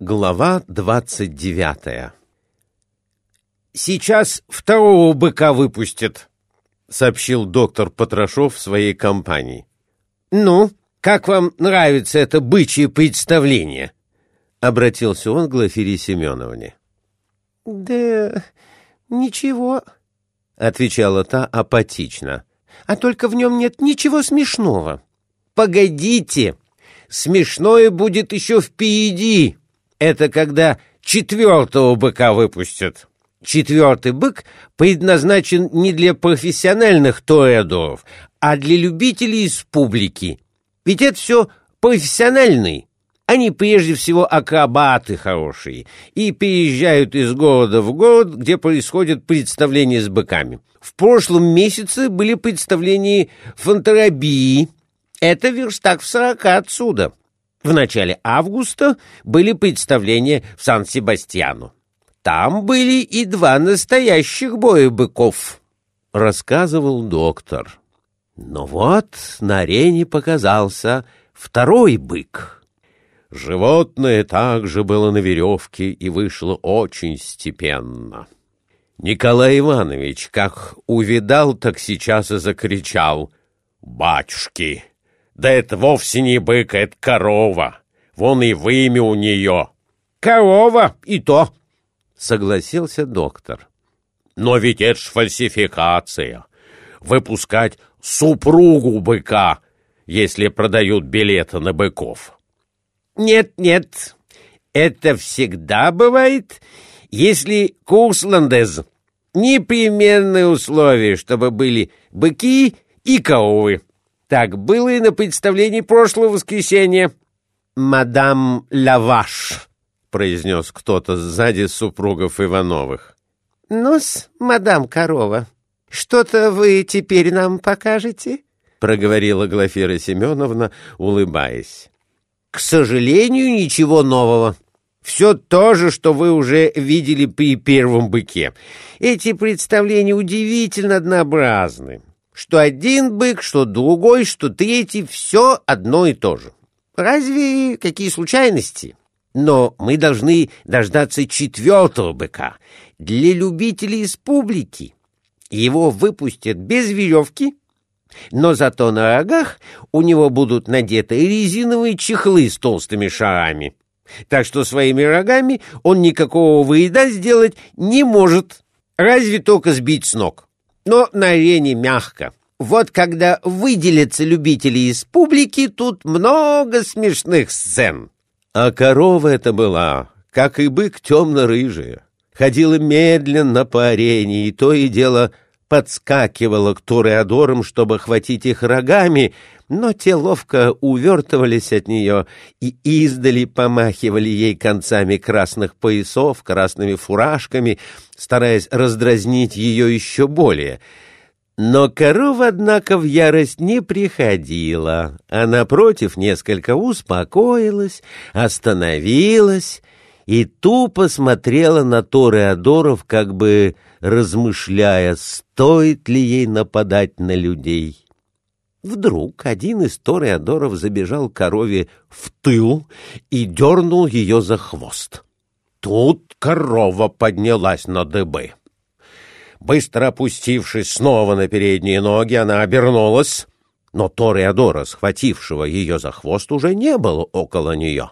Глава двадцать девятая «Сейчас второго быка выпустят», — сообщил доктор Потрошов своей компании. «Ну, как вам нравится это бычье представление?» — обратился он к Глафире Семеновне. «Да ничего», — отвечала та апатично. «А только в нем нет ничего смешного». «Погодите, смешное будет еще впереди. Это когда четвертого быка выпустят». Четвертый бык предназначен не для профессиональных тореадоров, а для любителей из публики. Ведь это все профессиональные. Они прежде всего акробаты хорошие и переезжают из города в город, где происходят представления с быками. В прошлом месяце были представления фонтарабии. Это верстак в сорока отсюда. В начале августа были представления в Сан-Себастьяну. Там были и два настоящих боя быков, — рассказывал доктор. Но вот на арене показался второй бык. Животное также было на веревке и вышло очень степенно. Николай Иванович, как увидал, так сейчас и закричал. «Батюшки, да это вовсе не бык, это корова. Вон и вымя у нее». «Корова и то», согласился доктор. Но ведь это ж фальсификация. Выпускать супругу быка, если продают билеты на быков. Нет, нет, это всегда бывает, если курс ландез. Непременное условие, чтобы были быки и коровы. Так было и на представлении прошлого воскресенья. Мадам Лаваш — произнес кто-то сзади супругов Ивановых. «Ну-с, мадам Корова, что-то вы теперь нам покажете?» — проговорила Глафира Семеновна, улыбаясь. «К сожалению, ничего нового. Все то же, что вы уже видели при первом быке. Эти представления удивительно однообразны. Что один бык, что другой, что третий — все одно и то же. Разве какие случайности?» Но мы должны дождаться четвертого быка для любителей из публики. Его выпустят без веревки, но зато на рогах у него будут надеты резиновые чехлы с толстыми шарами. Так что своими рогами он никакого выеда сделать не может, разве только сбить с ног. Но на арене мягко. Вот когда выделятся любители из публики, тут много смешных сцен. А корова это была, как и бык темно-рыжая. Ходила медленно по арене, и то и дело подскакивала к туреадорам, чтобы хватить их рогами, но те ловко увертывались от нее и издали помахивали ей концами красных поясов, красными фуражками, стараясь раздразнить ее еще более — но корова, однако, в ярость не приходила, а, напротив, несколько успокоилась, остановилась и тупо смотрела на Тореадоров, как бы размышляя, стоит ли ей нападать на людей. Вдруг один из Тореадоров забежал корове в тыл и дернул ее за хвост. Тут корова поднялась на дыбы. Быстро опустившись снова на передние ноги, она обернулась, но Тореадора, схватившего ее за хвост, уже не было около нее.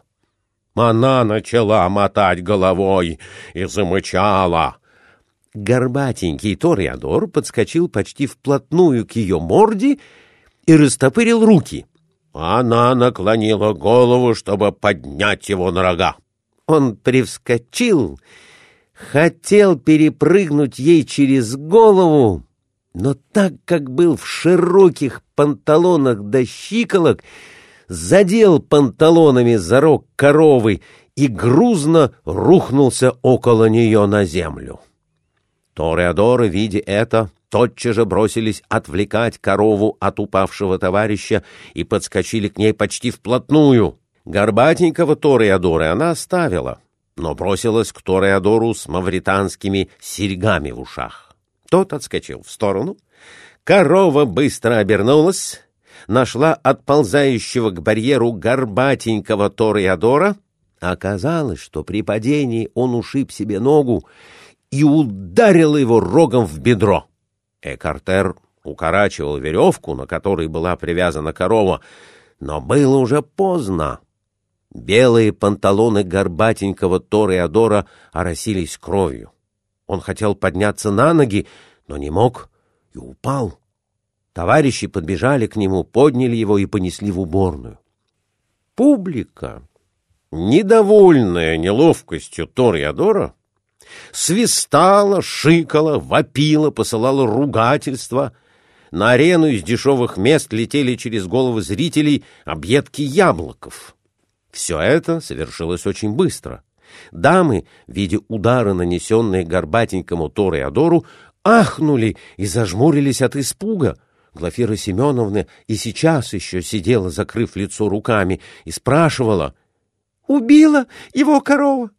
Она начала мотать головой и замычала. Горбатенький Тореадор подскочил почти вплотную к ее морде и растопырил руки. Она наклонила голову, чтобы поднять его на рога. Он привскочил хотел перепрыгнуть ей через голову, но так как был в широких панталонах до щиколок, задел панталонами за рог коровы и грузно рухнулся около нее на землю. Тореадоры, видя это, тотчас же бросились отвлекать корову от упавшего товарища и подскочили к ней почти вплотную. Горбатенького Тореадора она оставила — но бросилась к Тореадору с мавританскими серьгами в ушах. Тот отскочил в сторону. Корова быстро обернулась, нашла отползающего к барьеру горбатенького Тореадора, Оказалось, что при падении он ушиб себе ногу и ударил его рогом в бедро. Экартер укорачивал веревку, на которой была привязана корова, но было уже поздно. Белые панталоны горбатенького Тореадора оросились кровью. Он хотел подняться на ноги, но не мог и упал. Товарищи подбежали к нему, подняли его и понесли в уборную. Публика, недовольная неловкостью Тореадора, свистала, шикала, вопила, посылала ругательства. На арену из дешевых мест летели через головы зрителей объедки яблоков. Все это совершилось очень быстро. Дамы, видя удары, нанесенные горбатенькому Тореадору, ахнули и зажмурились от испуга. Глафира Семеновна и сейчас еще сидела, закрыв лицо руками, и спрашивала. — Убила его корова?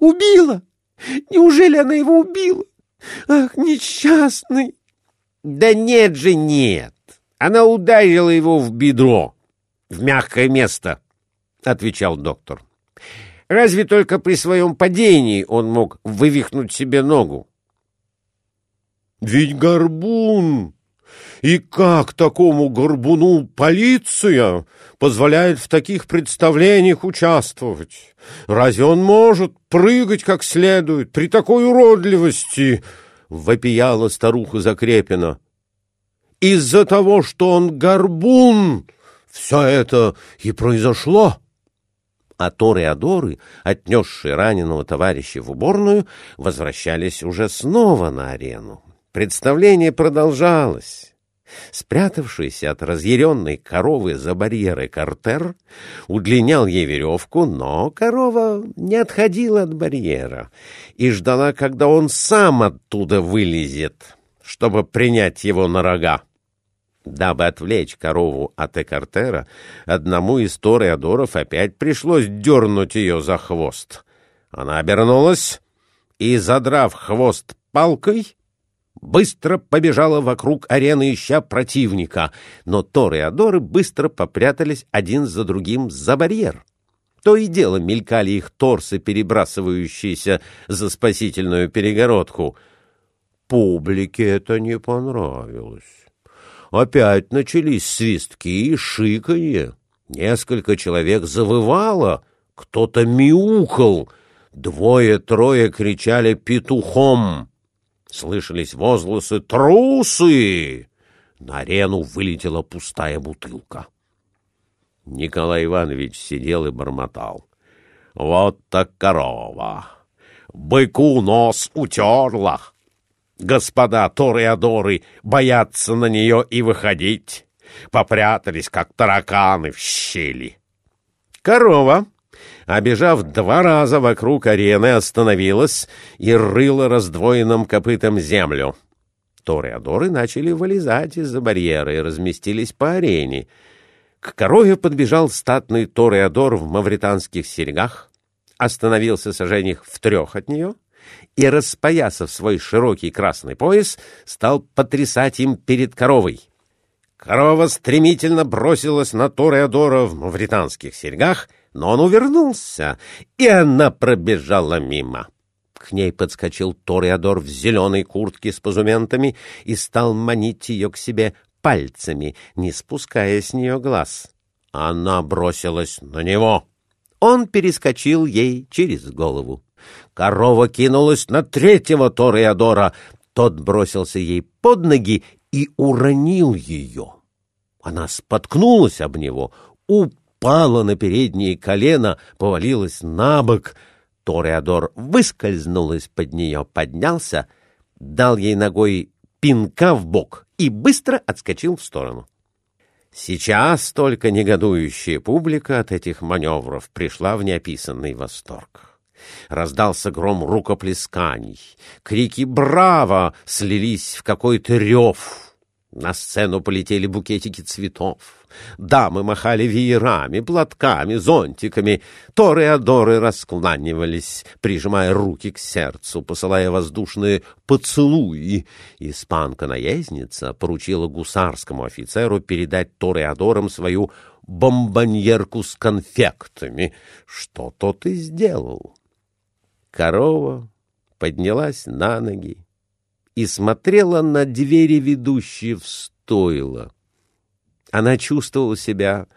Убила? Неужели она его убила? Ах, несчастный! — Да нет же, нет! Она ударила его в бедро, в мягкое место, — отвечал доктор. — Разве только при своем падении он мог вывихнуть себе ногу. — Ведь горбун! И как такому горбуну полиция позволяет в таких представлениях участвовать? Разве он может прыгать как следует при такой уродливости? — вопияла старуха Закрепина. — Из-за того, что он горбун, все это и произошло. А Тореадоры, отнесшие раненого товарища в уборную, возвращались уже снова на арену. Представление продолжалось. Спрятавшийся от разъяренной коровы за барьеры картер удлинял ей веревку, но корова не отходила от барьера и ждала, когда он сам оттуда вылезет, чтобы принять его на рога. Дабы отвлечь корову от Экартера, одному из тореадоров опять пришлось дернуть ее за хвост. Она обернулась и, задрав хвост палкой, быстро побежала вокруг арены, ища противника, но Тор и Адоры быстро попрятались один за другим за барьер. То и дело мелькали их торсы, перебрасывающиеся за спасительную перегородку. Публике это не понравилось. Опять начались свистки и шиканье. Несколько человек завывало, кто-то мяукал, двое-трое кричали «петухом». Слышались возгласы «Трусы!» На арену вылетела пустая бутылка. Николай Иванович сидел и бормотал. «Вот так корова! Быку нос утерла! Господа Тореадоры боятся на нее и выходить. Попрятались, как тараканы в щели. Корова обежав два раза вокруг арены, остановилась и рыла раздвоенным копытом землю. Тореадоры начали вылезать из-за барьера и разместились по арене. К корове подбежал статный Тореадор в мавританских серьгах, остановился сожжениях в трех от нее и, распоясав свой широкий красный пояс, стал потрясать им перед коровой. Корова стремительно бросилась на Тореадора в мавританских серьгах но он увернулся, и она пробежала мимо. К ней подскочил Тореадор в зеленой куртке с позументами и стал манить ее к себе пальцами, не спуская с нее глаз. Она бросилась на него. Он перескочил ей через голову. Корова кинулась на третьего Тореадора. Тот бросился ей под ноги и уронил ее. Она споткнулась об него, упала упала на передние колено, повалилась на бок. Тореадор выскользнул из-под нее, поднялся, дал ей ногой пинка в бок и быстро отскочил в сторону. Сейчас только негодующая публика от этих маневров пришла в неописанный восторг. Раздался гром рукоплесканий, крики «Браво!» слились в какой-то рев. На сцену полетели букетики цветов. Дамы махали веерами, платками, зонтиками. Торы-адоры раскланивались, прижимая руки к сердцу, посылая воздушные поцелуи. Испанка-наездница поручила гусарскому офицеру передать Торы-адорам свою бомбоньерку с конфектами, что тот и сделал. Корова поднялась на ноги и смотрела на двери, ведущие в стойло. Она чувствовала себя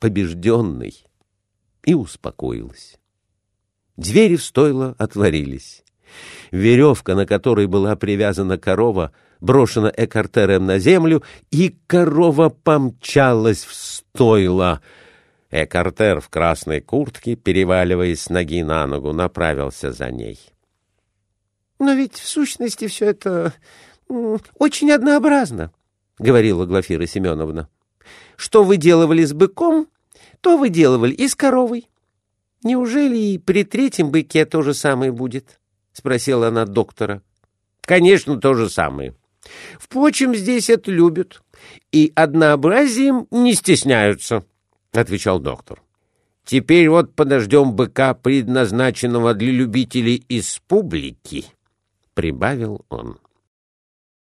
побежденной и успокоилась. Двери в стойло отворились. Веревка, на которой была привязана корова, брошена экартером на землю, и корова помчалась в стойло. Экартер в красной куртке, переваливаясь с ноги на ногу, направился за ней. Но ведь в сущности все это очень однообразно, — говорила Глафира Семеновна. Что вы делали с быком, то вы делали и с коровой. Неужели и при третьем быке то же самое будет? — спросила она доктора. — Конечно, то же самое. Впрочем, здесь это любят и однообразием не стесняются, — отвечал доктор. Теперь вот подождем быка, предназначенного для любителей из публики. — прибавил он.